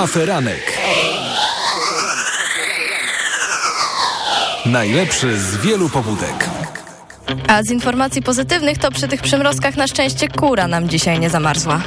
Aferanek. Najlepszy z wielu pobudek. A z informacji pozytywnych to przy tych przymrozkach na szczęście kura nam dzisiaj nie zamarzła.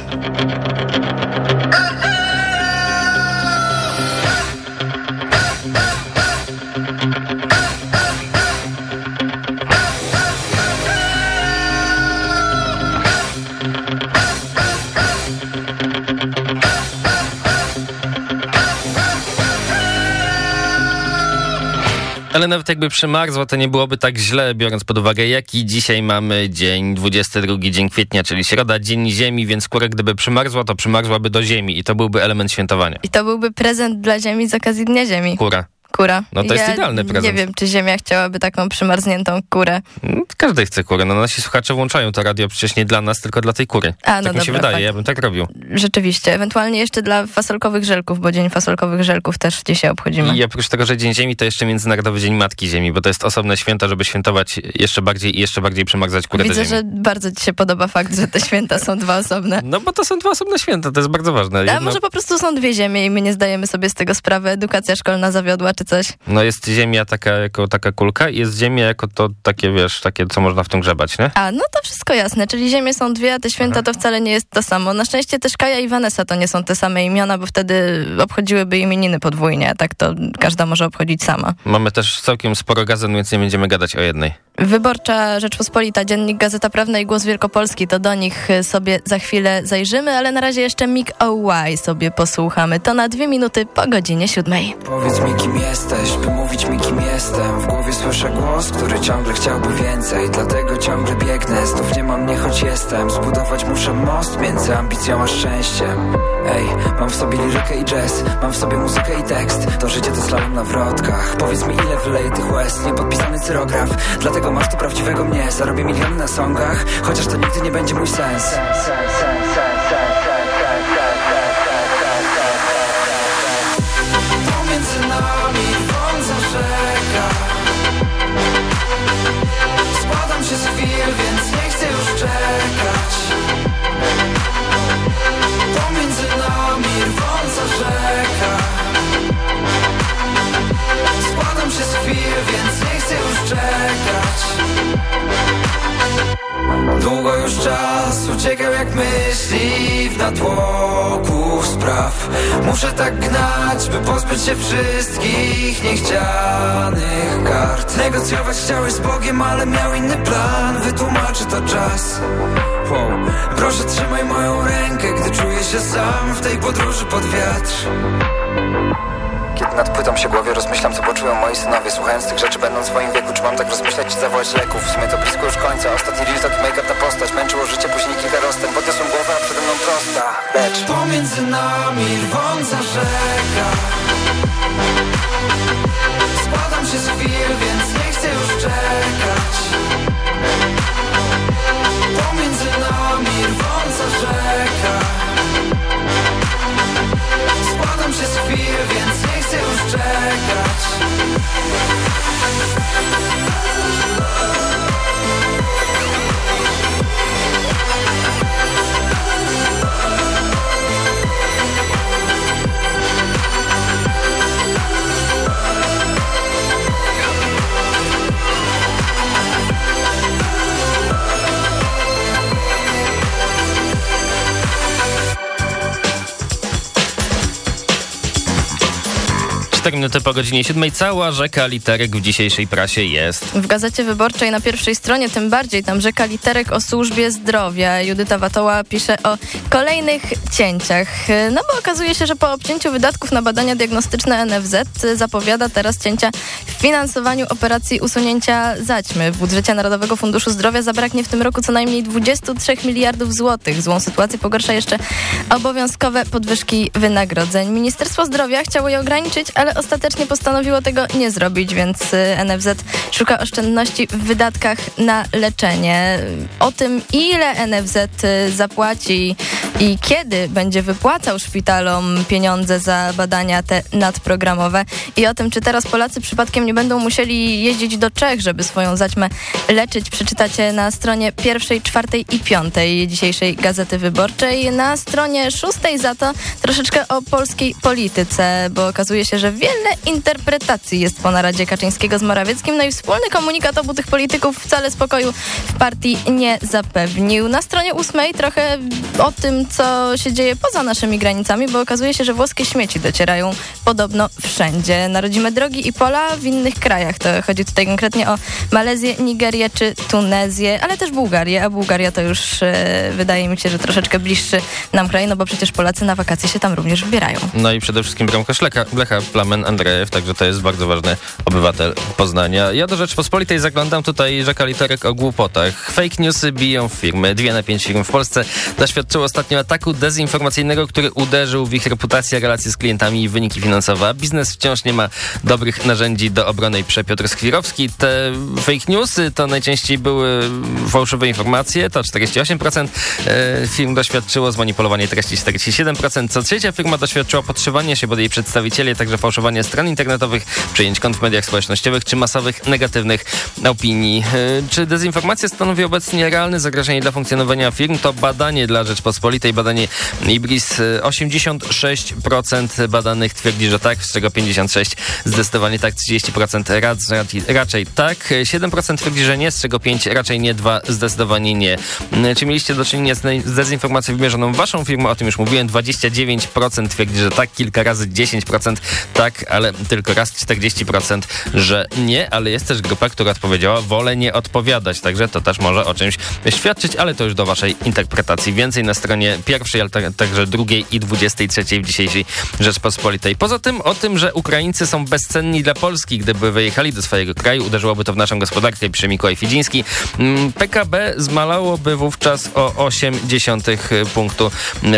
Ale nawet jakby przymarzło, to nie byłoby tak źle, biorąc pod uwagę, jaki dzisiaj mamy dzień, 22 dzień kwietnia, czyli środa, dzień ziemi, więc kura gdyby przymarzła, to przymarzłaby do ziemi i to byłby element świętowania. I to byłby prezent dla ziemi z okazji Dnia Ziemi. Kura. Kura. No to jest idealny prezent. Nie wiem, czy ziemia chciałaby taką przymarzniętą kurę. Mm, Każdy chce kurę. No nasi słuchacze włączają to radio przecież nie dla nas, tylko dla tej kury. A, no tak mi się dobra, wydaje, fakt. ja bym tak robił. Rzeczywiście. Ewentualnie jeszcze dla fasolkowych żelków, bo Dzień Fasolkowych Żelków też dzisiaj obchodzimy. I oprócz tego, że Dzień Ziemi, to jeszcze Międzynarodowy Dzień Matki Ziemi, bo to jest osobne święto, żeby świętować jeszcze bardziej i jeszcze bardziej przymarzać kurę Widzę, że bardzo ci się podoba fakt, że te święta są dwa osobne. No bo to są dwa osobne święta, to jest bardzo ważne. A Jedno- może po prostu są dwie ziemie i my nie zdajemy sobie z tego sprawy. Edukacja szkolna zawiodła czy coś. No jest ziemia taka jako taka kulka i jest ziemia jako to takie, wiesz, takie, co można w tym grzebać, nie? A, no to wszystko jasne, czyli ziemie są dwie, a te święta to wcale nie jest to samo. Na szczęście też Kaja i Vanessa to nie są te same imiona, bo wtedy obchodziłyby imieniny podwójnie, a tak to każda może obchodzić sama. Mamy też całkiem sporo gazet, więc nie będziemy gadać o jednej. Wyborcza Rzeczpospolita, Dziennik Gazeta Prawna i Głos Wielkopolski, to do nich y, sobie za chwilę zajrzymy, ale na razie jeszcze Mick O'Y sobie posłuchamy. To na dwie minuty po godzinie siódmej. Powiedz mi kim jesteś, by mówić mi kim jestem. W głowie słyszę głos, który ciągle chciałby więcej. Dlatego ciągle biegnę, znów nie mam mnie choć jestem. Zbudować muszę most między ambicją a szczęściem. Ej, mam w sobie lirykę i jazz Mam w sobie muzykę i tekst. To życie to slalom na wrotkach. Powiedz mi ile wyleje tych łez. Niepodpisany cyrograf Dlatego masz tu prawdziwego mnie Zarobię miliony na songach Chociaż to nigdy nie będzie mój sens. Pomiędzy nami wąza rzeka Składam się z chwil, więc nie chcę już czekać. Pomiędzy nami rwąca rzeka Składam się z chwil, chcę już czekać. Długo już czas uciekał jak myśli w natłoku spraw. Muszę tak gnać, by pozbyć się wszystkich niechcianych kart. Negocjować chciałeś z Bogiem, ale miał inny plan. Wytłumaczy to czas. Proszę trzymaj moją rękę, gdy czuję się sam w tej podróży pod wiatr kiedy nad płytą się głowie rozmyślam, co poczują moi synowie Słuchając tych rzeczy, będąc w swoim wieku Czy mam tak rozmyślać, czy zawołać leków? W sumie to blisko już końca. Ostatni real to make-up ta postać. Męczyło życie, później kilka rozstęp Podniosłem głowę, a przede mną prosta Lecz. Pomiędzy nami rwąca rzeka. Składam się z chwil, więc nie chcę już czekać minuty po godzinie siódmej. Cała rzeka literek w dzisiejszej prasie jest. W Gazecie Wyborczej na pierwszej stronie, tym bardziej tam rzeka literek o służbie zdrowia. Judyta Watoła pisze o kolejnych cięciach. No bo okazuje się, że po obcięciu wydatków na badania diagnostyczne NFZ zapowiada teraz cięcia w finansowaniu operacji usunięcia zaćmy. W budżecie Narodowego Funduszu Zdrowia zabraknie w tym roku co najmniej 23 miliardów złotych. Złą sytuację pogarsza jeszcze obowiązkowe podwyżki wynagrodzeń. Ministerstwo Zdrowia chciało je ograniczyć, ale ostatecznie postanowiło tego nie zrobić, więc y, NFZ szuka oszczędności w wydatkach na leczenie. O tym, ile NFZ y, zapłaci i kiedy będzie wypłacał szpitalom pieniądze za badania te nadprogramowe i o tym, czy teraz Polacy przypadkiem nie będą musieli jeździć do Czech, żeby swoją zaćmę leczyć, przeczytacie na stronie pierwszej, czwartej i piątej dzisiejszej Gazety Wyborczej. Na stronie szóstej za to troszeczkę o polskiej polityce, bo okazuje się, że wiele interpretacji jest po naradzie Kaczyńskiego z Morawieckim, no i wspólny komunikat obu tych polityków wcale spokoju w partii nie zapewnił. Na stronie ósmej trochę o tym, co się dzieje poza naszymi granicami, bo okazuje się, że włoskie śmieci docierają podobno wszędzie. Narodzimy drogi i pola w innych krajach. To chodzi tutaj konkretnie o Malezję, Nigerię czy Tunezję, ale też Bułgarię, a Bułgaria to już e, wydaje mi się, że troszeczkę bliższy nam kraj, no bo przecież Polacy na wakacje się tam również wybierają. No i przede wszystkim bramkarz Lecha, Lecha Plamen Andrejew, także to jest bardzo ważny obywatel Poznania. Ja do Rzeczpospolitej zaglądam tutaj rzeka literek o głupotach. Fake newsy biją firmy. Dwie na pięć firm w Polsce doświadczyły ostatnio ataku dezinformacyjnego, który uderzył w ich reputację, relacje z klientami i wyniki finansowe. Biznes wciąż nie ma dobrych narzędzi do obrony i Piotr Skwirowski. Te fake newsy to najczęściej były fałszywe informacje, to 48% e, firm doświadczyło zmanipulowania treści 47%. Co trzecia firma doświadczyła podszywania się, bo jej przedstawiciele, także fałszowanie stron internetowych, przejęć kont w mediach społecznościowych czy masowych negatywnych opinii. E, czy dezinformacja stanowi obecnie realne zagrożenie dla funkcjonowania firm? To badanie dla Rzeczpospolitej, badanie Ibris. 86% badanych twierdzi, że tak, z czego 56% zdecydowanie tak, 30% raczej, raczej tak, 7% twierdzi, że nie, z czego 5% raczej nie, 2% zdecydowanie nie. E, czy mieliście do czynienia z dezinformacją wymierzoną w waszą firmę? O tym już mówiłem. 29% twierdzi, że tak, kilka razy 10% tak, ale tylko raz 40%, że nie, ale jest też grupa, która odpowiedziała, wolę nie odpowiadać, także to też może o czymś świadczyć, ale to już do waszej interpretacji. Więcej na stronie pierwszej, ale także drugiej i 23 w dzisiejszej Rzeczpospolitej. Poza tym o tym, że Ukraińcy są bezcenni dla Polski, gdyby wyjechali do swojego kraju, uderzyłoby to w naszą gospodarkę, pisze Mikołaj Fidziński. Mm, PKB zmalałoby wówczas o 0,8 punktu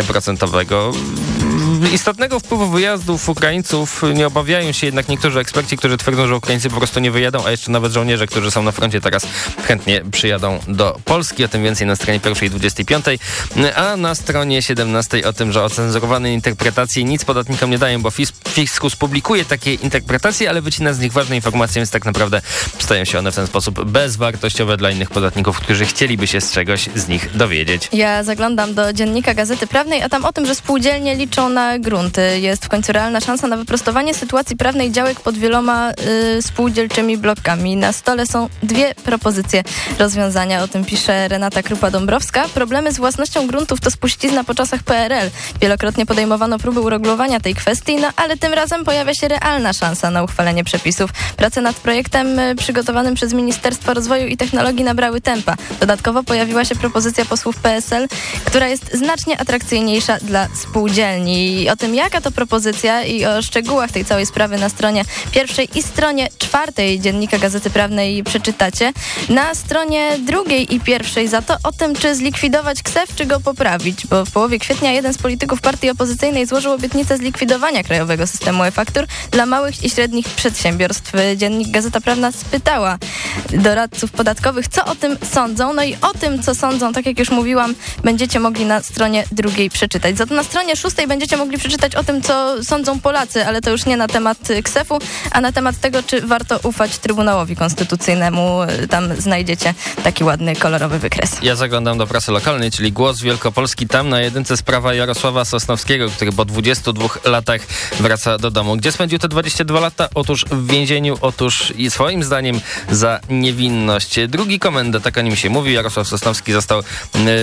procentowego. Istotnego wpływu wyjazdów Ukraińców nie obawiają się jednak niektórzy eksperci, którzy twierdzą, że Ukraińcy po prostu nie wyjadą, a jeszcze nawet żołnierze, którzy są na froncie teraz chętnie przyjadą do Polski. O tym więcej na stronie pierwszej 25, a na stronie 17 o tym, że ocenzurowane interpretacje nic podatnikom nie dają, bo Fiskus publikuje takie interpretacje, ale wycina z nich ważne informacje, więc tak naprawdę stają się one w ten sposób bezwartościowe dla innych podatników, którzy chcieliby się z czegoś z nich dowiedzieć. Ja zaglądam do dziennika Gazety Prawnej, a tam o tym, że spółdzielnie liczą na grunty. Jest w końcu realna szansa na wyprostowanie sytuacji prawnej działek pod wieloma y, spółdzielczymi blokami. Na stole są dwie propozycje rozwiązania. O tym pisze Renata Krupa-Dąbrowska. Problemy z własnością gruntów to spuścizna po czasach PRL. Wielokrotnie podejmowano próby uregulowania tej kwestii, no ale tym razem pojawia się realna szansa na uchwalenie przepisów. Prace nad projektem y, przygotowanym przez Ministerstwo Rozwoju i Technologii nabrały tempa. Dodatkowo pojawiła się propozycja posłów PSL, która jest znacznie atrakcyjniejsza dla spółdzielni. I o tym, jaka to propozycja i o szczegółach tej całej sprawy na stronie pierwszej i stronie czwartej Dziennika Gazety Prawnej przeczytacie. Na stronie drugiej i pierwszej za to o tym, czy zlikwidować KSEF, czy go poprawić, bo w połowie kwietnia jeden z polityków partii opozycyjnej złożył obietnicę zlikwidowania krajowego systemu e-faktur dla małych i średnich przedsiębiorstw. Dziennik Gazeta Prawna spytała doradców podatkowych, co o tym sądzą. No i o tym, co sądzą, tak jak już mówiłam, będziecie mogli na stronie drugiej przeczytać. Za to na stronie szóstej będziecie mogli przeczytać o tym, co sądzą Polacy, ale to już nie na temat KSEF-u, a na temat tego, czy warto ufać Trybunałowi Konstytucyjnemu. Tam znajdziecie taki ładny, kolorowy wykres. Ja zaglądam do prasy lokalnej, czyli Głos Wielkopolski. Tam na jedynce sprawa Jarosława Sosnowskiego, który po 22 latach wraca do domu. Gdzie spędził te 22 lata? Otóż w więzieniu, otóż i swoim zdaniem za niewinność. Drugi komenda, tak o nim się mówi, Jarosław Sosnowski został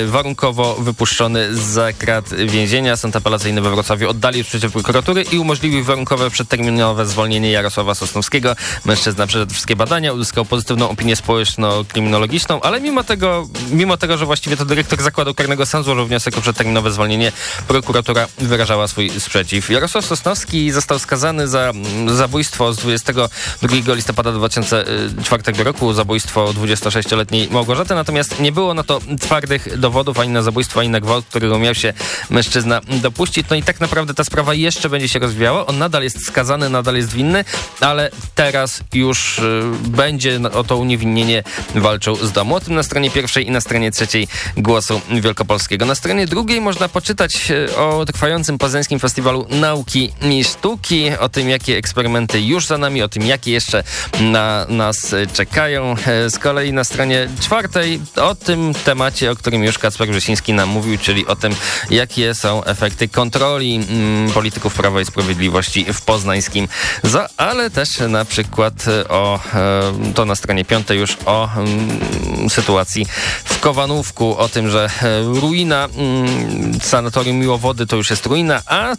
warunkowo wypuszczony za krat więzienia. Sąd apelacyjny we Wrocławiu oddalił przeciw prokuratury i umożliwił warunkowe przedterminowe zwolnienie Jarosława Sosnowskiego. Mężczyzna przeszedł wszystkie badania, uzyskał pozytywną opinię społeczno-kryminologiczną, ale mimo tego, mimo tego, że właściwie to dyrektor zakładu karnego sam złożył wniosek o przedterminowe zwolnienie, prokuratura wyrażała swój sprzeciw. Jarosław Sosnowski został skazany za zabójstwo z 22 listopada 2004 roku, zabójstwo 26-letniej Małgorzaty, natomiast nie było na to twardych dowodów ani na zabójstwo, ani na gwałt, którego miał się mężczyzna dopuścić. No i tak naprawdę ta sprawa jeszcze będzie się rozwijała. On nadal jest skazany, nadal jest winny, ale teraz już y, będzie o to uniewinnienie walczył z domu. O tym na stronie pierwszej i na stronie trzeciej Głosu Wielkopolskiego. Na stronie drugiej można poczytać y, o trwającym Poznańskim Festiwalu Nauki i Sztuki, o tym, jakie eksperymenty już za nami, o tym, jakie jeszcze na nas czekają. E, z kolei na stronie czwartej o tym temacie, o którym już Kacper Grzesiński nam mówił, czyli o tym, jakie są efekty kontroli mm, polityków Prawa i Sprawiedliwości w poznańskim ZO, ale też na przykład o, e, to na stronie piątej już o mm, sytuacji w Kowanówku, o tym, że e, ruina mm, sanatorium Miłowody to już jest ruina, a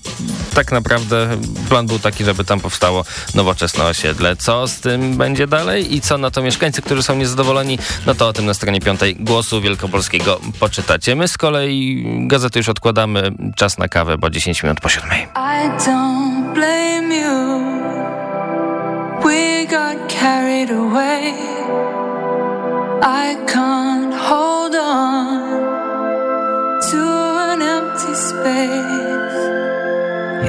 tak naprawdę plan był taki, żeby tam powstało nowoczesne osiedle. Co z tym będzie dalej i co na to mieszkańcy, którzy są niezadowoleni, no to o tym na stronie piątej Głosu Wielkopolskiego poczytacie. My z kolei gazety już odkładamy. Czas na kawę, bo 10 minut po siódmej. I don't blame you. We got carried away. I can't hold on to an empty space.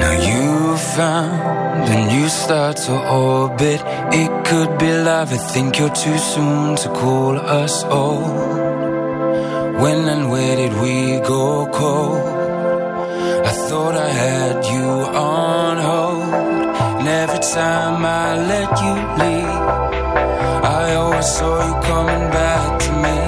Now you found a new star to orbit. It could be love. I think you're too soon to call us old. When and where did we go cold? I thought I had you on hold. And every time I let you leave, I always saw you coming back to me.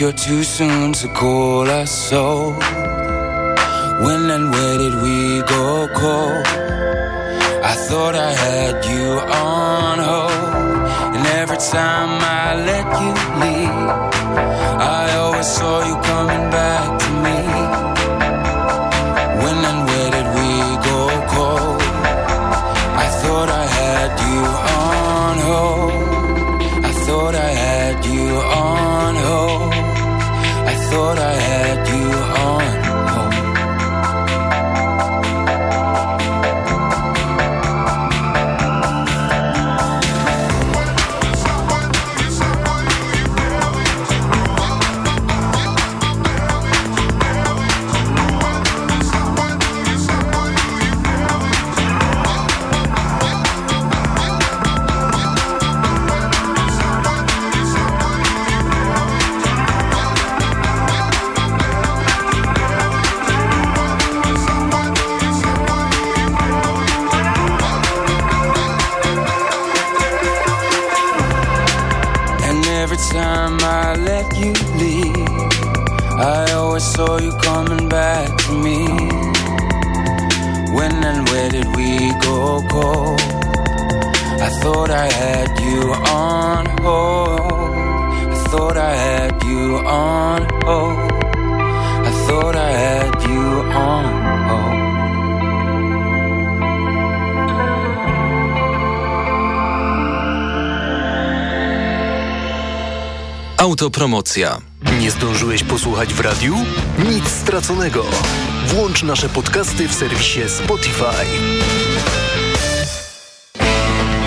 You're too soon to call us so. Autopromocja nie zdążyłeś posłuchać w radiu? Nic straconego. Włącz nasze podcasty w serwisie Spotify.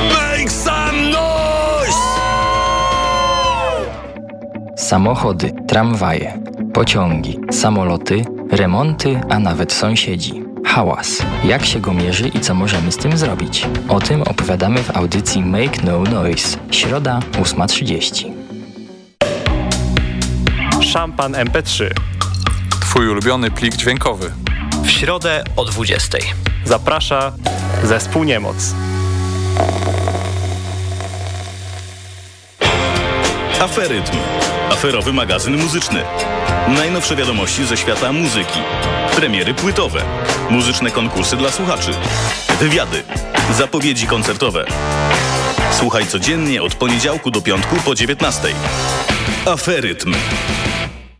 Make some noise! Samochody, tramwaje, pociągi, samoloty, remonty, a nawet sąsiedzi. Hałas. Jak się go mierzy i co możemy z tym zrobić? O tym opowiadamy w audycji Make No Noise. Środa 8.30. Szampan MP3. Twój ulubiony plik dźwiękowy. W środę o 20.00. Zaprasza zespół Niemoc. Aferytm. Aferowy magazyn muzyczny. Najnowsze wiadomości ze świata muzyki. Premiery płytowe. Muzyczne konkursy dla słuchaczy. Wywiady. Zapowiedzi koncertowe. Słuchaj codziennie od poniedziałku do piątku po 19. Aferytm.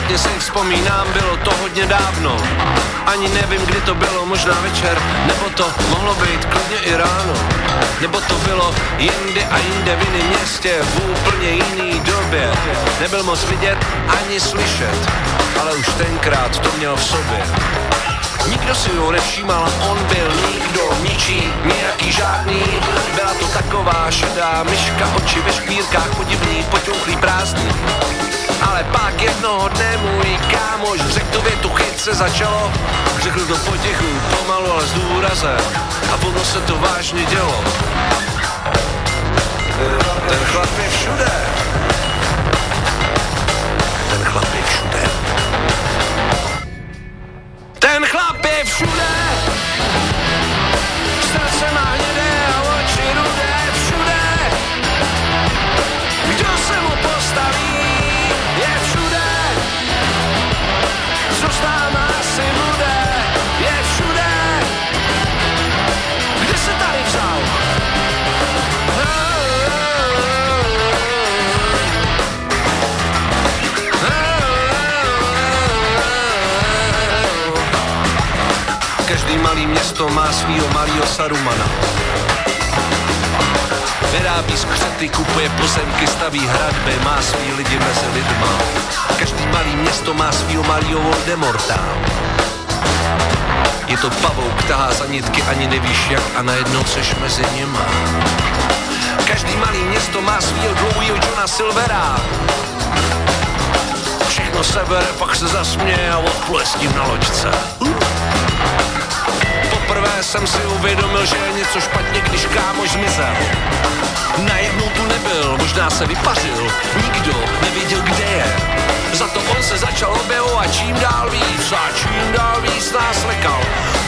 Matně si vzpomínám, bylo to hodně dávno. Ani nevím, kdy to bylo, možná večer, nebo to mohlo být klidně i ráno. Nebo to bylo jindy a jinde v jiném městě, v úplně jiný době. Nebyl moc vidět ani slyšet, ale už tenkrát to měl v sobě. Nikdo si ho nevšímal, on byl nikdo, ničí, nějaký žádný. Byla to taková šedá myška, oči ve špírkách, podivný, poťouchlý prázdný. Ale pak jednoho dne můj kámoš řekl tu větu chyt se začalo Řekl to potichu, pomalu, ale s důrazem A ono se to vážně dělo Ten chlap je všude město má svýho malýho Sarumana. Vyrábí skřety, kupuje pozemky, staví hradby, má svý lidi mezi lidma. Každý malý město má svýho malýho Voldemorta. Je to pavouk, tahá za nitky, ani nevíš jak a najednou seš mezi nima. Každý malý město má svýho dlouhýho Johna Silvera. Všechno sebere, pak se zasměje a odpluje na loďce. Poprvé jsem si uvědomil, že je něco špatně, když kámoš zmizel. Najednou tu nebyl, možná se vypařil, nikdo nevěděl, kde je. Za to on se začal objevovat čím dál víc a čím dál víc nás lekal.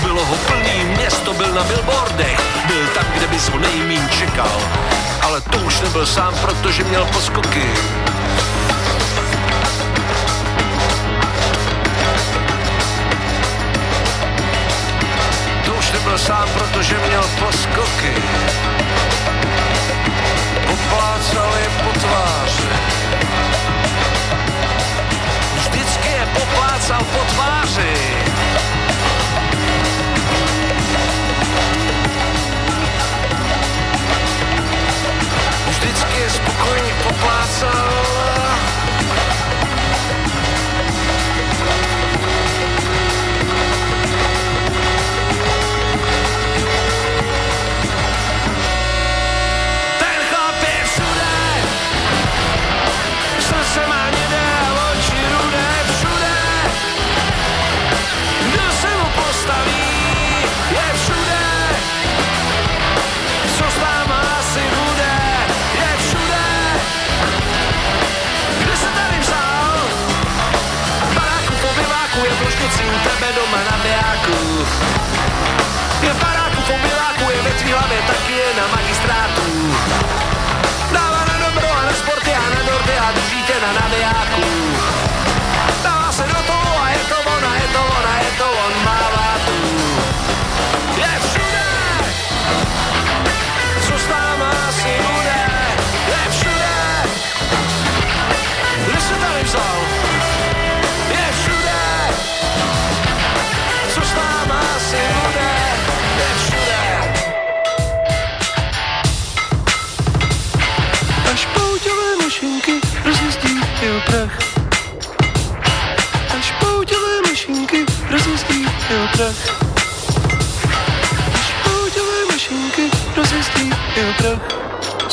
Bylo ho plný, město byl na billboardech, byl tam, kde bys ho nejmín čekal. Ale to už nebyl sám, protože měl poskoky. Nebyl sám, protože měl poskoky poplácali po tváři. Vždycky je poplácal po tváři. Vždycky je spokojně poplácal.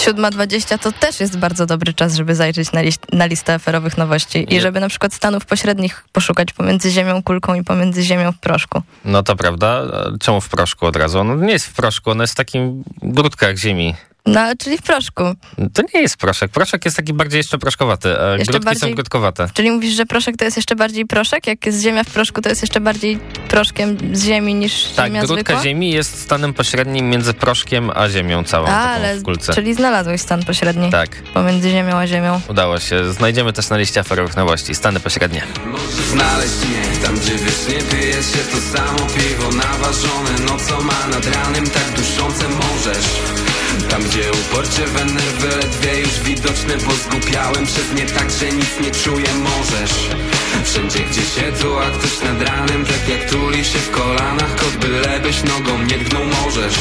7.20 to też jest bardzo dobry czas, żeby zajrzeć na, liść, na listę aferowych nowości i żeby na przykład stanów pośrednich poszukać pomiędzy ziemią kulką i pomiędzy ziemią w proszku. No to prawda. Czemu w proszku od razu? No nie jest w proszku, ona jest w takim grudkach ziemi. No, czyli w proszku. To nie jest proszek. Proszek jest taki bardziej jeszcze proszkowaty, a jeszcze grudki bardziej... są grudkowate. Czyli mówisz, że proszek to jest jeszcze bardziej proszek? Jak jest ziemia w proszku, to jest jeszcze bardziej proszkiem z ziemi niż tak, ziemia grudka zwykła? ziemi jest stanem pośrednim między proszkiem a ziemią całą, a, ale, w kulce. Czyli znalazłeś stan pośredni. Tak. Pomiędzy ziemią a ziemią. Udało się. Znajdziemy też na liście aferowych nowości. Stany pośrednie. Możesz znaleźć mnie tam, gdzie wiecznie pije się to samo piwo naważone. No co ma nad ranem tak duszące możesz. Tam gdzie uporcie we nerwy ledwie już widoczne Bo zgupiałem przez nie tak, że nic nie czuję. Możesz Wszędzie gdzie tu, a ktoś nad ranem Tak jak tuli się w kolanach Kot bylebyś nogą nie tknął możesz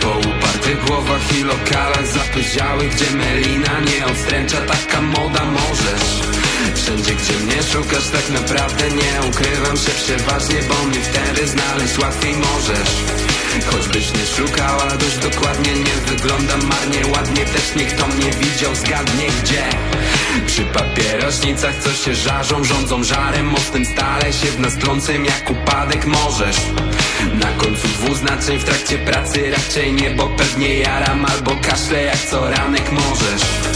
Po upartych głowach i lokalach zapyziałych Gdzie melina nie odstręcza taka moda. Możesz Wszędzie gdzie mnie szukasz tak naprawdę nie ukrywam się przeważnie Bo mnie wtedy znaleźć łatwiej możesz Choćbyś nie szukała dość dokładnie Nie wyglądam marnie, ładnie Też niech to mnie widział, zgadnie gdzie. Przy papierośnicach co się żarzą Rządzą żarem, mostem stale się w nas trącym Jak upadek możesz. Na końcu dwuznaczeń w trakcie pracy Raczej nie, bo pewnie jaram Albo kaszle jak co ranek możesz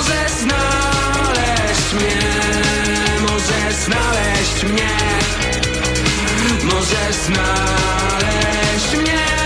Możesz znaleźć mnie Możesz znaleźć mnie. Możesz znaleźć mnie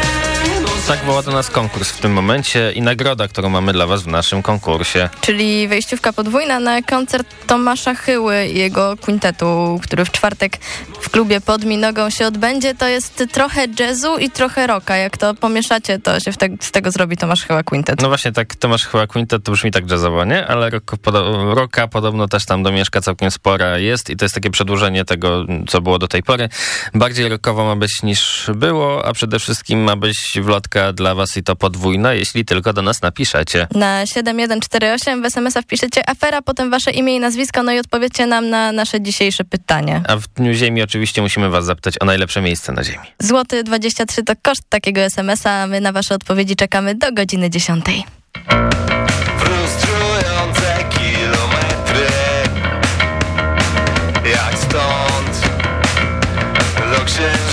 tak woła do nas konkurs w tym momencie i nagroda, którą mamy dla Was w naszym konkursie. Czyli wejściówka podwójna na koncert Tomasza Chyły i jego kwintetu, który w czwartek w klubie pod Minogą się odbędzie. To jest trochę jazzu i trochę rocka. Jak to pomieszacie, to się te, z tego zrobi Tomasz Chyła Quintet. No właśnie, tak Tomasz Chyła Quintet to brzmi tak jazzowo, nie? Ale rock, podo rocka podobno też tam domieszka całkiem spora jest i to jest takie przedłużenie tego, co było do tej pory. Bardziej rockowo ma być niż było, a przede wszystkim ma być wlotka dla was i to podwójna, jeśli tylko do nas napiszecie. Na 7148 w SMS-a wpiszecie afera, potem wasze imię i nazwisko, no i odpowiedzcie nam na nasze dzisiejsze pytanie. A w Dniu Ziemi oczywiście musimy was zapytać o najlepsze miejsce na Ziemi. Złoty 23 to koszt takiego SMS-a, a my na wasze odpowiedzi czekamy do godziny 10. Frustrujące kilometry Jak stąd do księżyca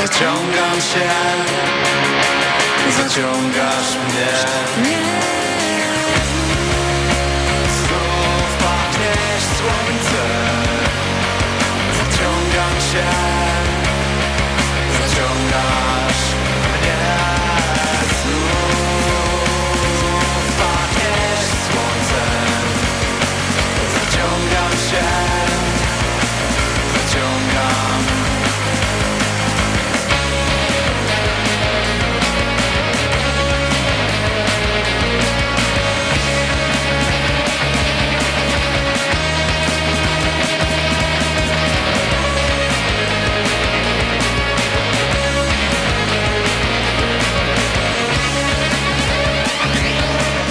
Zaciągam się. Zaciągasz mnie. Znów pachniesz słońcem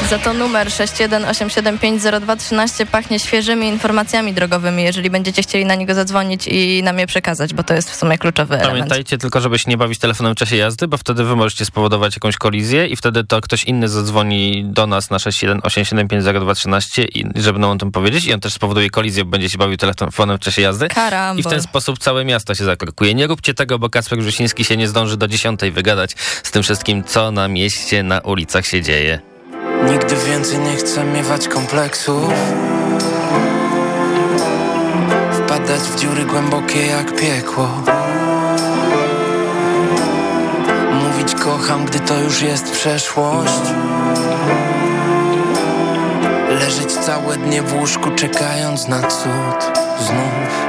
Za to numer 618750213 pachnie świeżymi informacjami drogowymi, jeżeli będziecie chcieli na niego zadzwonić i nam je przekazać, bo to jest w sumie kluczowy element. Pamiętajcie tylko, żeby się nie bawić telefonem w czasie jazdy, bo wtedy wy możecie spowodować jakąś kolizję i wtedy to ktoś inny zadzwoni do nas na 618750213 i żeby nam o tym powiedzieć i on też spowoduje kolizję, bo będzie się bawił telefonem w czasie jazdy. Karamba. I w ten sposób całe miasto się zakorkuje. Nie róbcie tego, bo Kacper Grzysiński się nie zdąży do dziesiątej wygadać z tym wszystkim, co na mieście, na ulicach się dzieje. Nigdy więcej nie chcę miewać kompleksów. Wpadać w dziury głębokie jak piekło. Mówić kocham, gdy to już jest przeszłość. Leżeć całe dnie w łóżku czekając na cud znów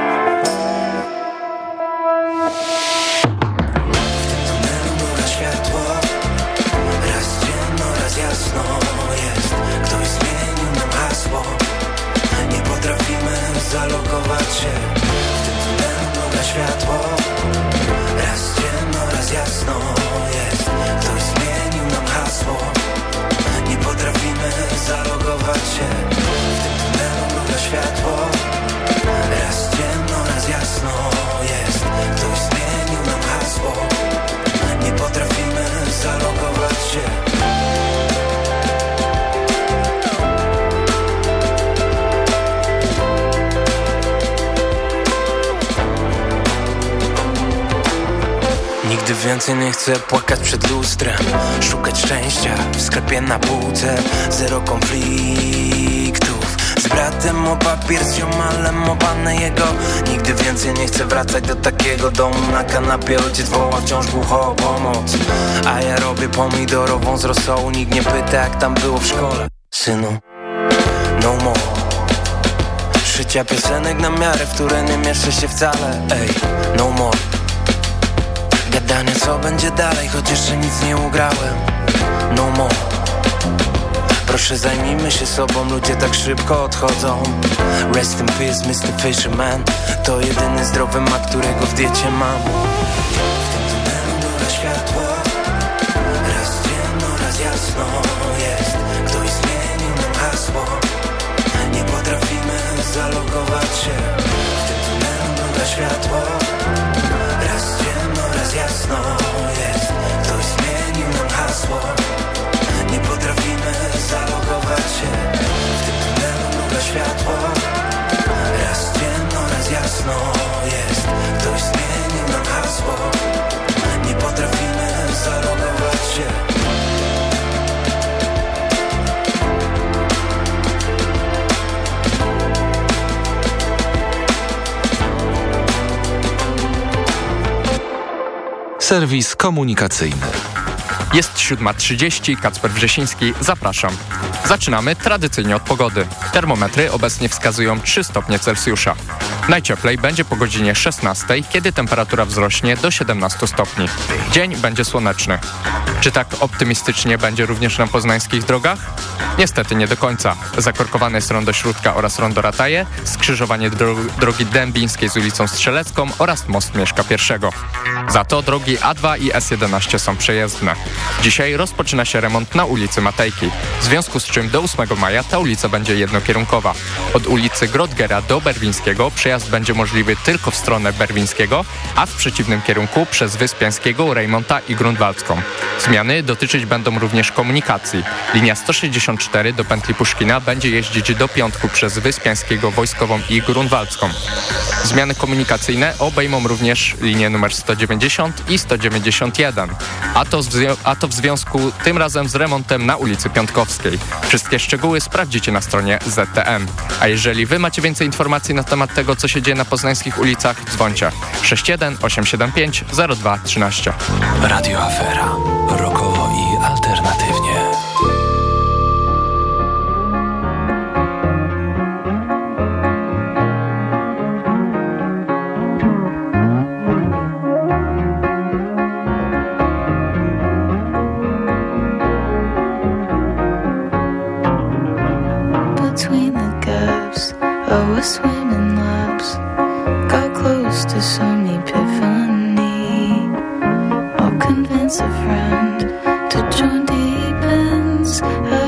więcej nie chcę płakać przed lustrem Szukać szczęścia w sklepie na półce. Zero konfliktów Z bratem o papier, z ziomalem o panę jego. Nigdy więcej nie chcę wracać do takiego domu. Na kanapie ojciec woła wciąż głucho o pomoc. A ja robię pomidorową z rosołu. Nikt nie pyta jak tam było w szkole. Synu, no more. Szycia piosenek na miarę, w które nie mieszczę się wcale. Ej, no more Gadanie co będzie dalej, choć jeszcze nic nie ugrałem. No more Proszę zajmijmy się sobą, ludzie tak szybko odchodzą. Rest in peace Mr. Fisherman. To jedyny zdrowy ma, którego w diecie mam. W tym tunelu mruga światło. Raz ciemno, raz jasno jest. Nam hasło. Nie potrafimy zalogować się. W tym tunelu światło ciemno, raz jasno jest Ktoś zmienił nam hasło. Nie potrafimy zalogować się W tym tunelu mruga światło. Raz ciemno, raz jasno jest Ktoś zmienił Serwis komunikacyjny. Jest 7.30, Kacper Wrzesiński, zapraszam. Zaczynamy tradycyjnie od pogody. Termometry obecnie wskazują 3 stopnie Celsjusza. Najcieplej będzie po godzinie 16, kiedy temperatura wzrośnie do 17 stopni. Dzień będzie słoneczny. Czy tak optymistycznie będzie również na poznańskich drogach? Niestety nie do końca. Zakorkowane jest rondo Śródka oraz rondo Rataje, skrzyżowanie dro drogi Dębińskiej z ulicą Strzelecką oraz most Mieszka I. Za to drogi A2 i S11 są przejezdne. Dzisiaj rozpoczyna się remont na ulicy Matejki, w związku z czym do 8 maja ta ulica będzie jednokierunkowa. Od ulicy Grodgera do Berwińskiego przejazd będzie możliwy tylko w stronę Berwińskiego, a w przeciwnym kierunku przez Wyspiańskiego, Rejmonta i Grunwaldzką. Zmiany dotyczyć będą również komunikacji. Linia 164 do pętli Puszkina będzie jeździć do piątku przez Wyspiańskiego, Wojskową i Grunwaldzką. Zmiany komunikacyjne obejmą również linie numer 190 i 191, a to, a to w związku tym razem z remontem na ulicy Piątkowskiej. Wszystkie szczegóły sprawdzicie na stronie ZTM. A jeżeli wy macie więcej informacji na temat tego, co się dzieje na poznańskich ulicach, dzwońcie 61 875 0213. Radio Afera. Rokowo i alternatywnie. Swimming laps. Got close to some epiphany. a friend to join deepens.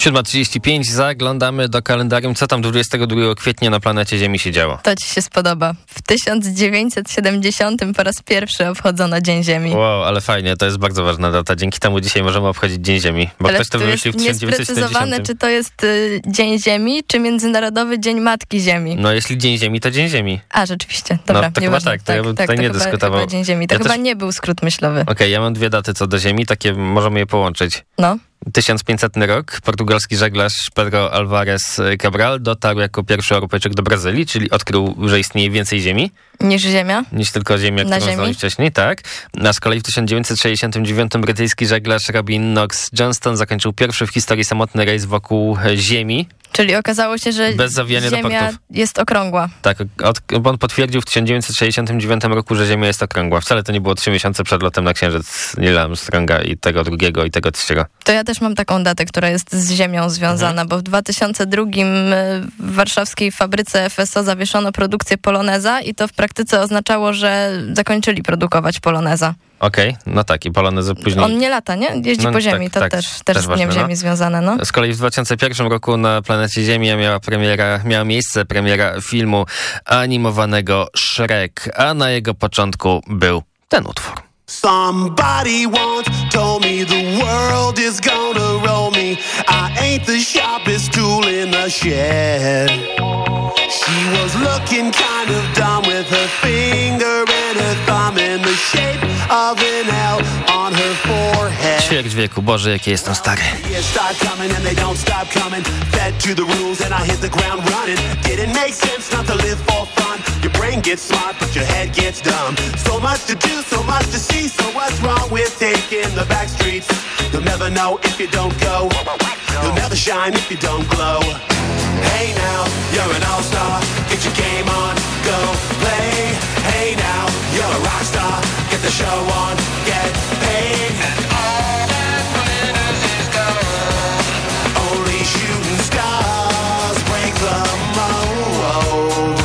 7.35, zaglądamy do kalendarium. Co tam 22 kwietnia na planecie Ziemi się działo? To ci się spodoba. W 1970 po raz pierwszy obchodzono Dzień Ziemi. Wow, ale fajnie, to jest bardzo ważna data. Dzięki temu dzisiaj możemy obchodzić Dzień Ziemi, bo ale ktoś to wymyślił w 1970. czy to jest y, Dzień Ziemi, czy Międzynarodowy Dzień Matki Ziemi. No jeśli Dzień Ziemi, to Dzień Ziemi. A, rzeczywiście, dobra. No, to nie chyba tak, to tak, ja bym tak, tutaj nie dyskutował. Chyba Dzień Ziemi, to ja chyba też... nie był skrót myślowy. Okej, okay, ja mam dwie daty co do Ziemi, takie możemy je połączyć. No. 1500 rok portugalski żeglarz Pedro Alvarez Cabral dotarł jako pierwszy Europejczyk do Brazylii, czyli odkrył, że istnieje więcej ziemi. Niż Ziemia? Niż tylko Ziemia, Na którą znali wcześniej, tak. A z kolei w 1969 brytyjski żeglarz Robin Knox Johnston zakończył pierwszy w historii samotny rejs wokół Ziemi. Czyli okazało się, że Bez zawijania do Ziemia portów. jest okrągła. Tak, od, on potwierdził w 1969 roku, że Ziemia jest okrągła. Wcale to nie było trzy miesiące przed lotem na Księżyc Neila Armstronga i tego drugiego i tego trzeciego. To ja też mam taką datę, która jest z Ziemią związana, bo w 2002 w warszawskiej fabryce FSO zawieszono produkcję poloneza i to w praktyce oznaczało, że zakończyli produkować poloneza. Okej, no tak, i Polonez później... On nie lata, nie? Jeździ No po Ziemi, tak, to tak, też, też, też z Dniem ważne, no. Ziemi związane, no. Z kolei w 2001 roku na planecie Ziemia miała, premiera, miała miejsce premiera filmu animowanego Shrek, a na jego początku był ten utwór. Somebody once told me the world is gonna roll me. I ain't the sharpest tool in the shed. She was looking kind of dumb with her finger Ćwierć wieku, Boże, jakie jestem stary. Hey now, you're an all-star. Get your game on, go play. Hey now, you're a rock star. And all that glitters is gold. Only shooting stars break the mold.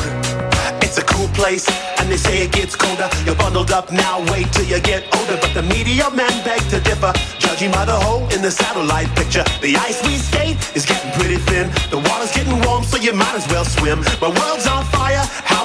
It's a cool place, and they say it gets colder. You're bundled up now, wait till you get older. But the media men beg to differ, judging by the hole in the satellite picture. The ice we skate is getting pretty thin. The water's getting warm, so you might as well swim. My world's on fire, how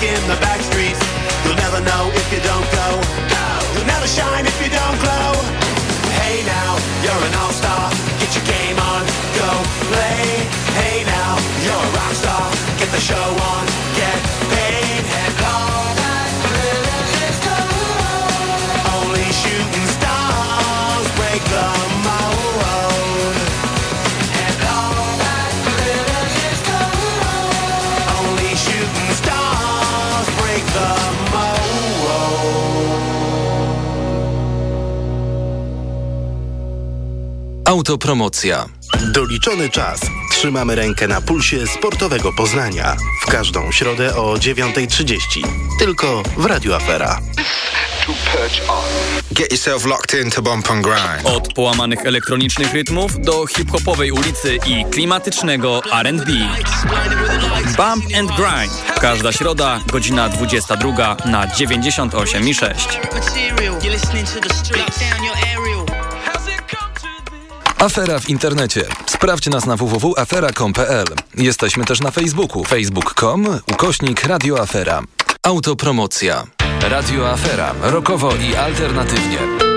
With taking the back streets? You'll never know if you don't go. You'll never shine if you don't glow. Autopromocja. Doliczony czas. Trzymamy rękę na pulsie sportowego Poznania. W każdą środę o 9.30. Tylko w Radio Afera. Get yourself locked in to bump and grind. Od połamanych elektronicznych rytmów do hip-hopowej ulicy i klimatycznego R&B. Bump and Grind. Każda środa, godzina 22 na 98 i 6. Afera w internecie. Sprawdź nas na www.afera.com.pl. Jesteśmy też na Facebooku. facebook.com ukośnik Radio Afera. Autopromocja. Radio Afera. Rokowo i alternatywnie.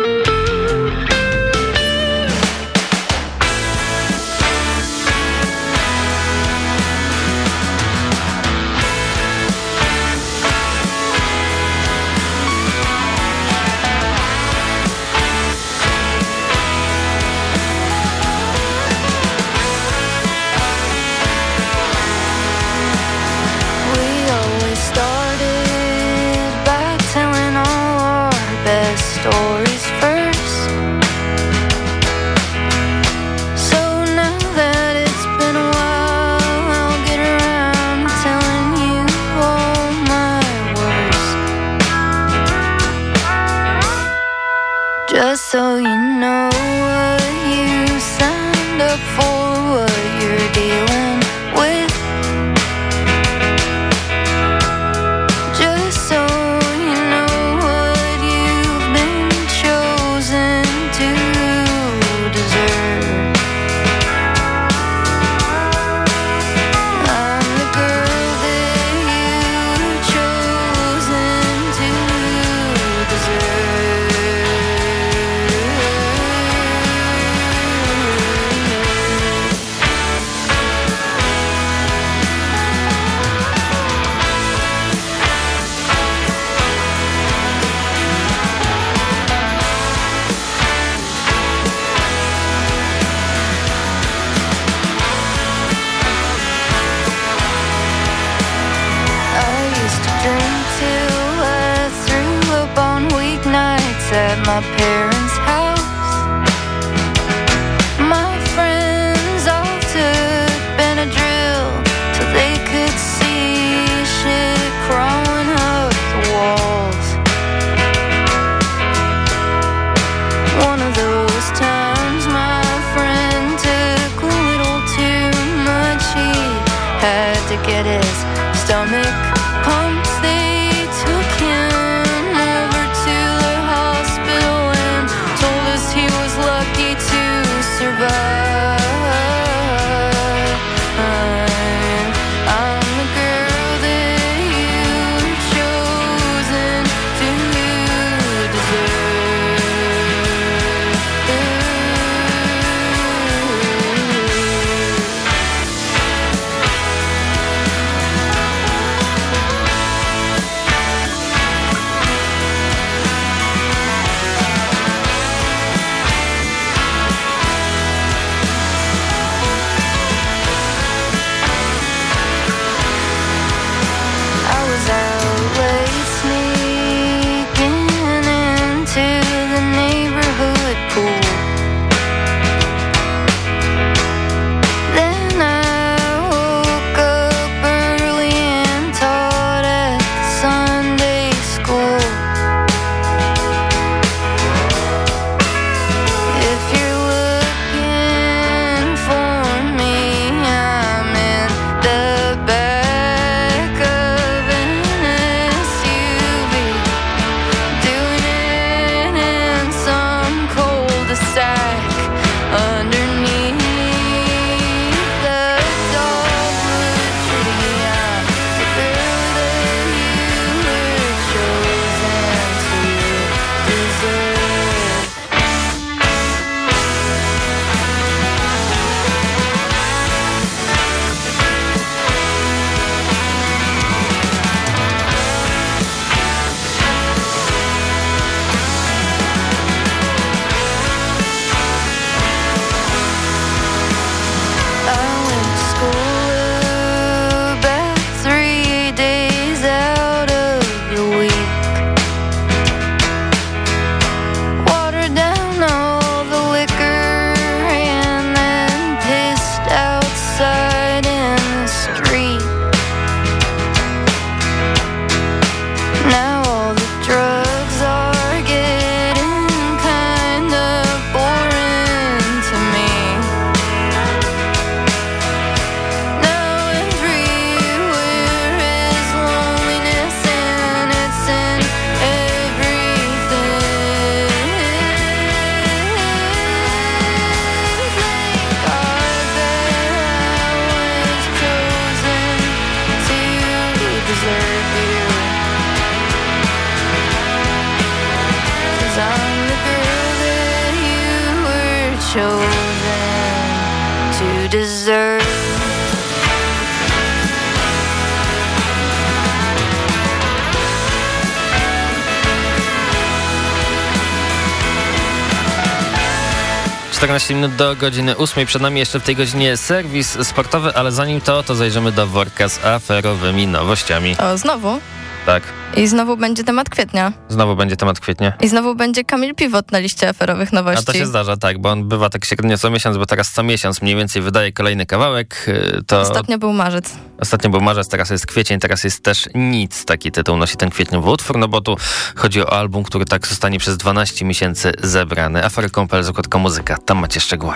14 minut do godziny 8. Przed nami jeszcze w tej godzinie serwis sportowy, ale zanim to, to zajrzymy do worka z aferowymi nowościami. O, znowu? Tak, I znowu będzie temat kwietnia. znowu będzie temat kwietnia. I znowu będzie Kamil Piwot na liście aferowych nowości. A to się zdarza, tak, bo on bywa tak średnio co miesiąc, bo teraz co miesiąc mniej więcej wydaje kolejny kawałek. y, To Ostatnio był marzec. Ostatnio był marzec, teraz jest kwiecień, teraz jest też nic. Taki tytuł nosi ten kwietniowy utwór, no bo tu chodzi o album, który tak zostanie przez 12 miesięcy zebrany. Afery Kąpel, Zakładka Muzyka, tam macie szczegóły.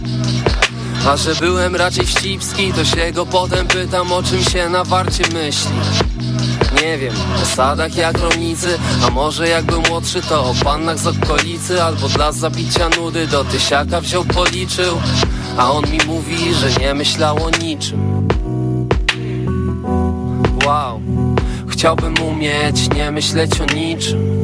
A że byłem raczej wścibski To się go potem pytam o czym się na warcie myśli. Nie wiem, o sadach jak rolnicy A może jak był młodszy to o pannach z okolicy Albo dla zabicia nudy do tysiaka wziął policzył. A on mi mówi, że nie myślał o niczym. Wow, chciałbym umieć nie myśleć o niczym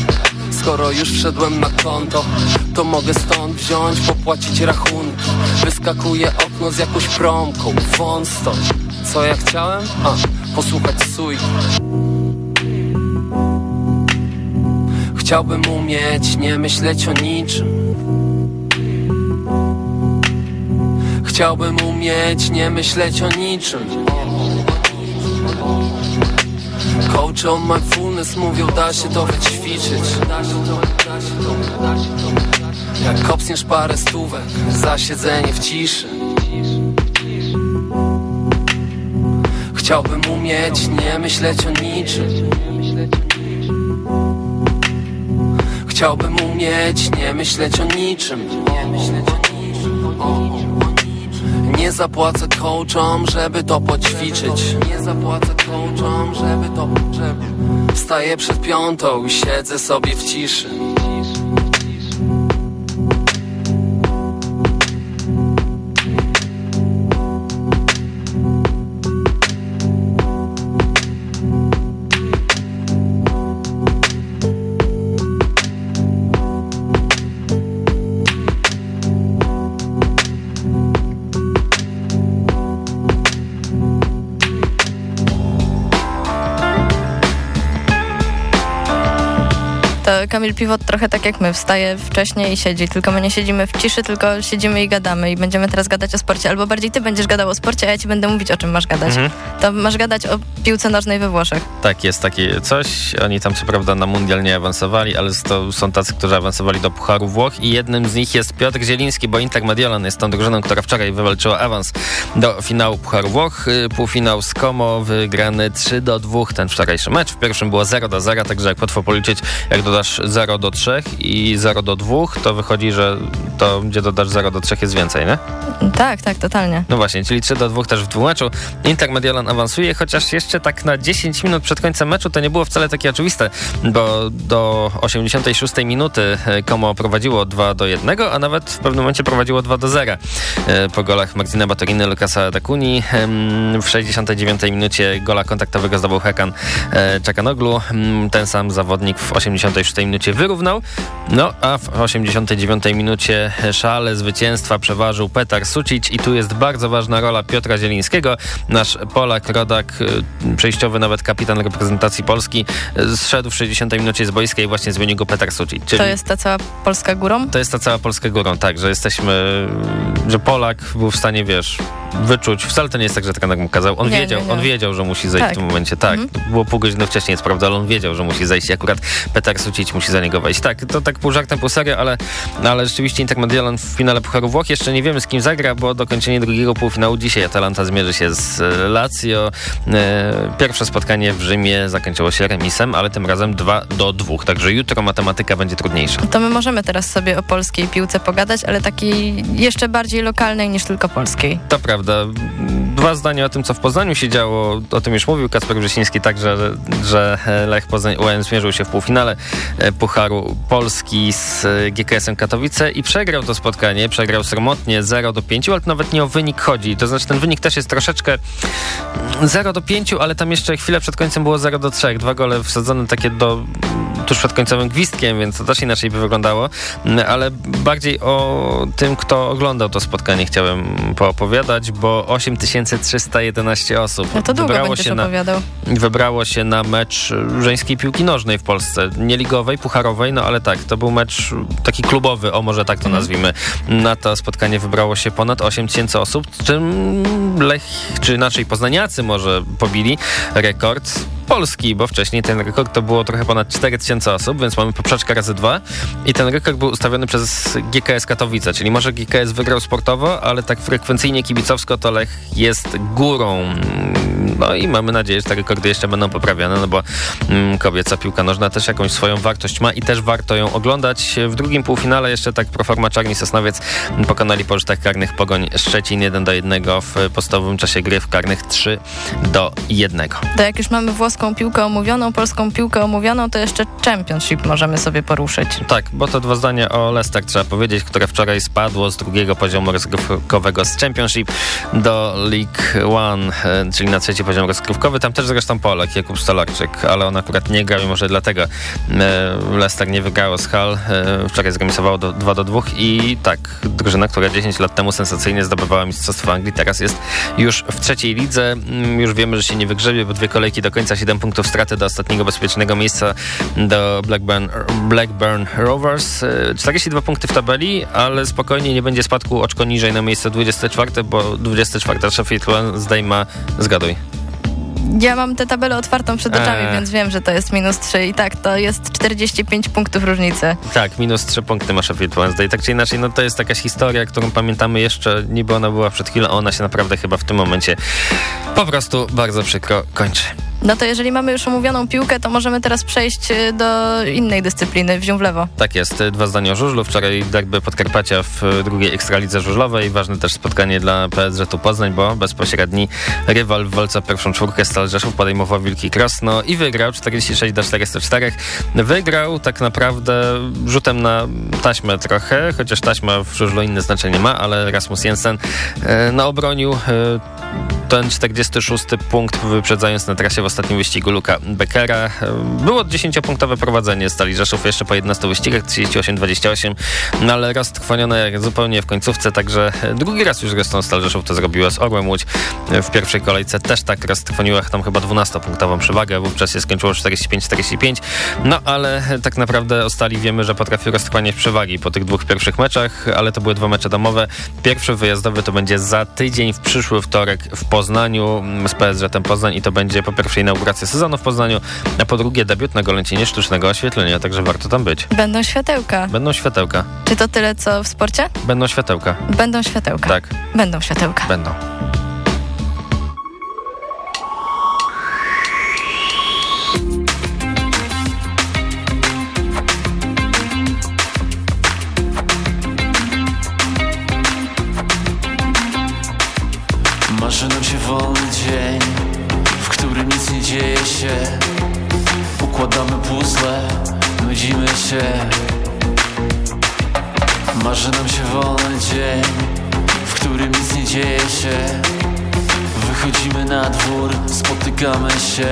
Skoro już wszedłem na konto To mogę stąd wziąć, popłacić rachunki. Wyskakuje okno z jakąś promką Wąt stąd Co ja chciałem? A, posłuchać sójki Chciałbym umieć nie myśleć o niczym. Chciałbym umieć nie myśleć o niczym Coach on mindfulness mówią da się to wyćwiczyć. Jak kopsniesz parę stówek za siedzenie w ciszy. Chciałbym umieć nie myśleć o niczym. Chciałbym umieć nie myśleć o niczym. Nie zapłacę coachom, żeby to poćwiczyć. Nie zapłacę coachom, żeby to... Żeby... Wstaję przed piątą i siedzę sobie w ciszy Kamil Piwot trochę tak jak my, wstaje wcześniej i siedzi, tylko my nie siedzimy w ciszy, tylko siedzimy i gadamy i będziemy teraz gadać o sporcie, albo bardziej ty będziesz gadał o sporcie, a ja ci będę mówić o czym masz gadać. Mhm. To masz gadać o piłce nożnej we Włoszech. Tak, jest takie coś. Oni tam co prawda na mundial nie awansowali, ale to są tacy, którzy awansowali do Pucharu Włoch i jednym z nich jest Piotr Zieliński, bo Inter Mediolan jest tą drużyną, która wczoraj wywalczyła awans do finału Pucharu Włoch. Y, półfinał z Como wygrany 3 do 2 ten wczorajszy mecz. W pierwszym było 0 do 0, także jak łatwo policzyć, jak dodasz 0 do 3 i 0 do 2, to wychodzi, że to gdzie dodasz 0 do 3 jest więcej, nie? Tak, tak, totalnie. No właśnie, czyli 3 do 2 też w dwumeczu. Inter Mediolan awansuje, chociaż jeszcze tak na 10 minut przed końcem meczu to nie było wcale takie oczywiste, bo do 86 minuty Como e, prowadziło 2 do 1, a nawet w pewnym momencie prowadziło 2 do 0 e, po golach Marcina Batoriny, Lukasa Dakuni. W 69 minucie gola kontaktowego zdobył Hekan e, Czakanoglu. Ten sam zawodnik w 86 minucie wyrównał. No, a w 89 minucie szale zwycięstwa przeważył Petar Sucic i tu jest bardzo ważna rola Piotra Zielińskiego. Nasz Polak, rodak, przejściowy nawet kapitan reprezentacji Polski, y, zszedł w 60 minucie z boiska i właśnie zmienił go Petar Sucic. To jest ta cała Polska górą? To jest ta cała Polska górą, tak, że jesteśmy, że Polak był w stanie, wiesz, wyczuć. Wcale to nie jest tak, że trener mu kazał. On nie, wiedział, nie, nie. on wiedział, że musi zejść tak. w tym momencie. Tak, mhm. było pół godziny wcześniej, jest prawda, ale on wiedział, że musi zejść i akurat Petar Sucic musi za niego wejść. Tak, to tak pół żartem, pół serio, ale, ale rzeczywiście Inter Mediolan w finale Pucharu Włoch. Jeszcze nie wiemy z kim zagra, bo dokończenie drugiego półfinału dzisiaj Atalanta zmierzy się z e, Lazio. E, pierwsze spotkanie w Rzymie zakończyło się remisem, ale tym razem 2 do 2. Także jutro matematyka będzie trudniejsza. To my możemy teraz sobie o polskiej piłce pogadać, ale takiej jeszcze bardziej lokalnej niż tylko polskiej. To prawda. Dwa zdania o tym, co w Poznaniu się działo. O tym już mówił Kasper Wrzesiński także, że Lech Poznań UN zmierzył się w półfinale Pucharu Polski z GKS-em Katowice i przegrał to spotkanie, przegrał sromotnie 0 do 5, ale to nawet nie o wynik chodzi. To znaczy ten wynik też jest troszeczkę 0 do 5, ale tam jeszcze chwilę przed końcem było 0 do 3. Dwa gole wsadzone takie do tuż przed końcowym gwizdkiem, więc to też inaczej by wyglądało. Ale bardziej o tym, kto oglądał to spotkanie chciałem poopowiadać, bo 8311 osób no to wybrało się, na, wybrało się na mecz żeńskiej piłki nożnej w Polsce. Nie ligowej, pucharowej, no ale tak, to był mecz taki klubowy, o może tak to mhm. nazwijmy. Na to spotkanie wybrało się ponad 8 tysięcy osób, czym Lech, czy inaczej poznaniacy może pobili rekord Polski, bo wcześniej ten rekord to było trochę ponad 4000 osób, więc mamy poprzeczkę razy dwa i ten rekord był ustawiony przez GKS Katowice, czyli może GKS wygrał sportowo, ale tak frekwencyjnie kibicowsko to Lech jest górą. No i mamy nadzieję, że te rekordy jeszcze będą poprawiane, no bo mm, kobieca piłka nożna też jakąś swoją wartość ma i też warto ją oglądać. W drugim półfinale jeszcze tak proforma Czarni Sosnowiec pokonali po rzutach karnych Pogoń Szczecin 1 do 1 w podstawowym czasie gry w karnych 3 do 1. To jak już mamy włoską polską piłkę omówioną, polską piłkę omówioną, to jeszcze Championship możemy sobie poruszyć. Tak, bo to dwa zdania o Leicester trzeba powiedzieć, które wczoraj spadło z drugiego poziomu rozgrywkowego z Championship do League One, e, czyli na trzeci poziom rozgrywkowy. Tam też zresztą Polak, Jakub Stolarczyk, ale on akurat nie grał i może dlatego e, Leicester nie wygrało z Hull. E, wczoraj zremisowało do, 2 do 2 i tak, drużyna, która 10 lat temu sensacyjnie zdobywała Mistrzostwo Anglii, teraz jest już w trzeciej lidze. Mm, już wiemy, że się nie wygrzebie, bo dwie kolejki do końca się 7 punktów straty do ostatniego bezpiecznego miejsca do Blackburn, Blackburn Rovers. 42 e, punkty w tabeli, ale spokojnie nie będzie spadku oczko niżej na miejsce 24, bo 24 Sheffield Wednesday ma, zgaduj. Ja mam tę tabelę otwartą przed oczami, eee. więc wiem, że to jest minus 3 i tak, to jest 45 punktów różnicy. Tak, minus 3 punkty ma Sheffield Wednesday. Tak czy inaczej, no to jest jakaś historia, którą pamiętamy jeszcze, niby ona była przed chwilą, a ona się naprawdę chyba w tym momencie po prostu bardzo przykro kończy. No to jeżeli mamy już omówioną piłkę, to możemy teraz przejść y, do innej dyscypliny, wziął w lewo. Tak jest. Dwa zdania o żużlu. Wczoraj derby Podkarpacia w drugiej ekstralidze żużlowej. Ważne też spotkanie dla PSZ tu Poznań, bo bezpośredni rywal w walce pierwszą czwórkę Stal Rzeszów podejmował Wilki Krosno i wygrał 46 do 404. Wygrał tak naprawdę rzutem na taśmę trochę, chociaż taśma w żużlu inne znaczenie ma, ale Rasmus Jensen no, obronił ten 46 punkt wyprzedzając na trasie w ostatnim wyścigu Luka Beckera. Było 10-punktowe prowadzenie Stali Rzeszów jeszcze po 11 wyścigach, 38-28, no ale roztrwonione zupełnie w końcówce, także drugi raz już zresztą Stal Rzeszów to zrobiła z Orłem Łódź. W pierwszej kolejce też tak roztrwoniła tam chyba 12-punktową przewagę, wówczas się skończyło 45-45, no ale tak naprawdę o Stali wiemy, że potrafi roztrwaniać przewagi po tych dwóch pierwszych meczach, ale to były dwa mecze domowe. Pierwszy wyjazdowy to będzie za tydzień w przyszły wtorek w Poznaniu z PSZ Poznań i to będzie po pierwsze inauguracja sezonu w Poznaniu, a po drugie debiut na golęcinie sztucznego oświetlenia, także warto tam być. Będą światełka. Będą światełka. Czy to tyle, co w sporcie? Będą światełka. Będą światełka. Tak. Będą światełka. Będą. Układamy puzzle, nudzimy się. Marzy nam się wolny dzień W którym nic nie dzieje się. Wychodzimy na dwór, spotykamy się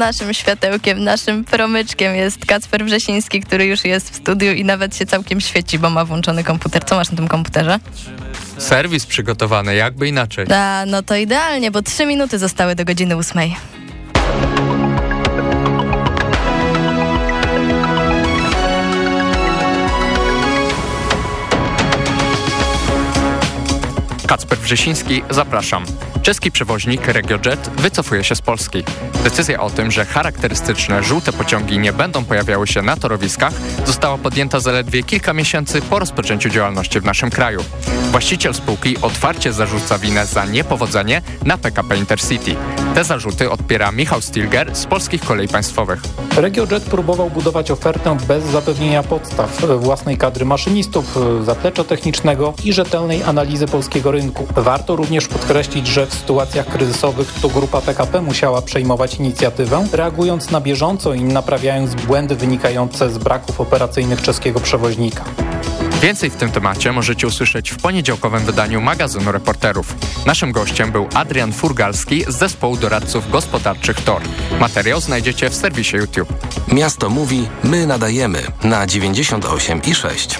naszym światełkiem, naszym promyczkiem jest Kacper Wrzesiński, który już jest w studiu i nawet się całkiem świeci, bo ma włączony komputer. Co masz na tym komputerze? Serwis przygotowany, jakby inaczej. A, no to idealnie, bo trzy minuty zostały do godziny ósmej. Kacper Wrzesiński, zapraszam. Czeski przewoźnik RegioJet wycofuje się z Polski. Decyzja o tym, że charakterystyczne żółte pociągi nie będą pojawiały się na torowiskach, została podjęta zaledwie kilka miesięcy po rozpoczęciu działalności w naszym kraju. Właściciel spółki otwarcie zarzuca winę za niepowodzenie na PKP Intercity. Te zarzuty odpiera Michał Stilger z Polskich Kolei Państwowych. RegioJet próbował budować ofertę bez zapewnienia podstaw własnej kadry maszynistów, zaplecza technicznego i rzetelnej analizy polskiego rynku. Warto również podkreślić, że w sytuacjach kryzysowych to grupa PKP musiała przejmować inicjatywę, reagując na bieżąco i naprawiając błędy wynikające z braków operacyjnych czeskiego przewoźnika. Więcej w tym temacie możecie usłyszeć w poniedziałkowym wydaniu magazynu reporterów. Naszym gościem był Adrian Furgalski z zespołu doradców gospodarczych TOR. Materiał znajdziecie w serwisie YouTube. Miasto mówi, my nadajemy na 98 i 6.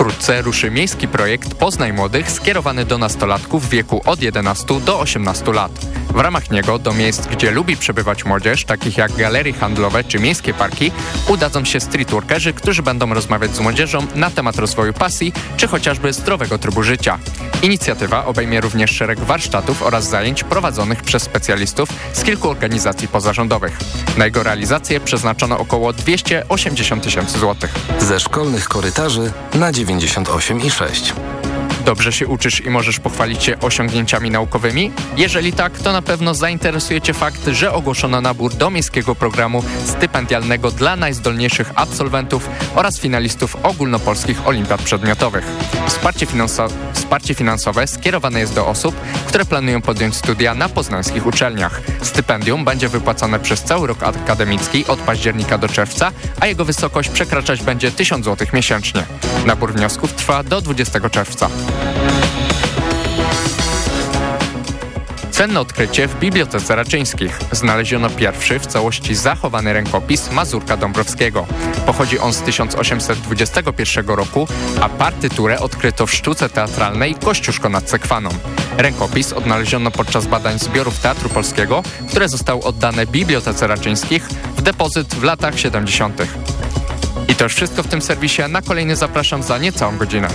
Wkrótce ruszy miejski projekt Poznaj Młodych skierowany do nastolatków w wieku od 11 do 18 lat. W ramach niego do miejsc, gdzie lubi przebywać młodzież, takich jak galerie handlowe czy miejskie parki, udadzą się streetworkerzy, którzy będą rozmawiać z młodzieżą na temat rozwoju pasji czy chociażby zdrowego trybu życia. Inicjatywa obejmie również szereg warsztatów oraz zajęć prowadzonych przez specjalistów z kilku organizacji pozarządowych. Na jego realizację przeznaczono około 280 tysięcy złotych. Ze szkolnych korytarzy na 9 98,6. Dobrze się uczysz i możesz pochwalić się osiągnięciami naukowymi? Jeżeli tak, to na pewno zainteresuje Cię fakt, że ogłoszono nabór do miejskiego programu stypendialnego dla najzdolniejszych absolwentów oraz finalistów ogólnopolskich olimpiad przedmiotowych. Wsparcie, finanso wsparcie finansowe skierowane jest do osób, które planują podjąć studia na poznańskich uczelniach. Stypendium będzie wypłacone przez cały rok akademicki od października do czerwca, a jego wysokość przekraczać będzie 1000 zł miesięcznie. Nabór wniosków trwa do 20 czerwca. Cenne odkrycie w Bibliotece Raczyńskich. Znaleziono pierwszy w całości zachowany rękopis Mazurka Dąbrowskiego. Pochodzi on z 1821 roku, a partyturę odkryto w sztuce teatralnej Kościuszko nad Sekwaną. Rękopis odnaleziono podczas badań zbiorów Teatru Polskiego, które zostały oddane Bibliotece Raczyńskich w depozyt w latach 70. I to już wszystko w tym serwisie. Na kolejny zapraszam za niecałą godzinę.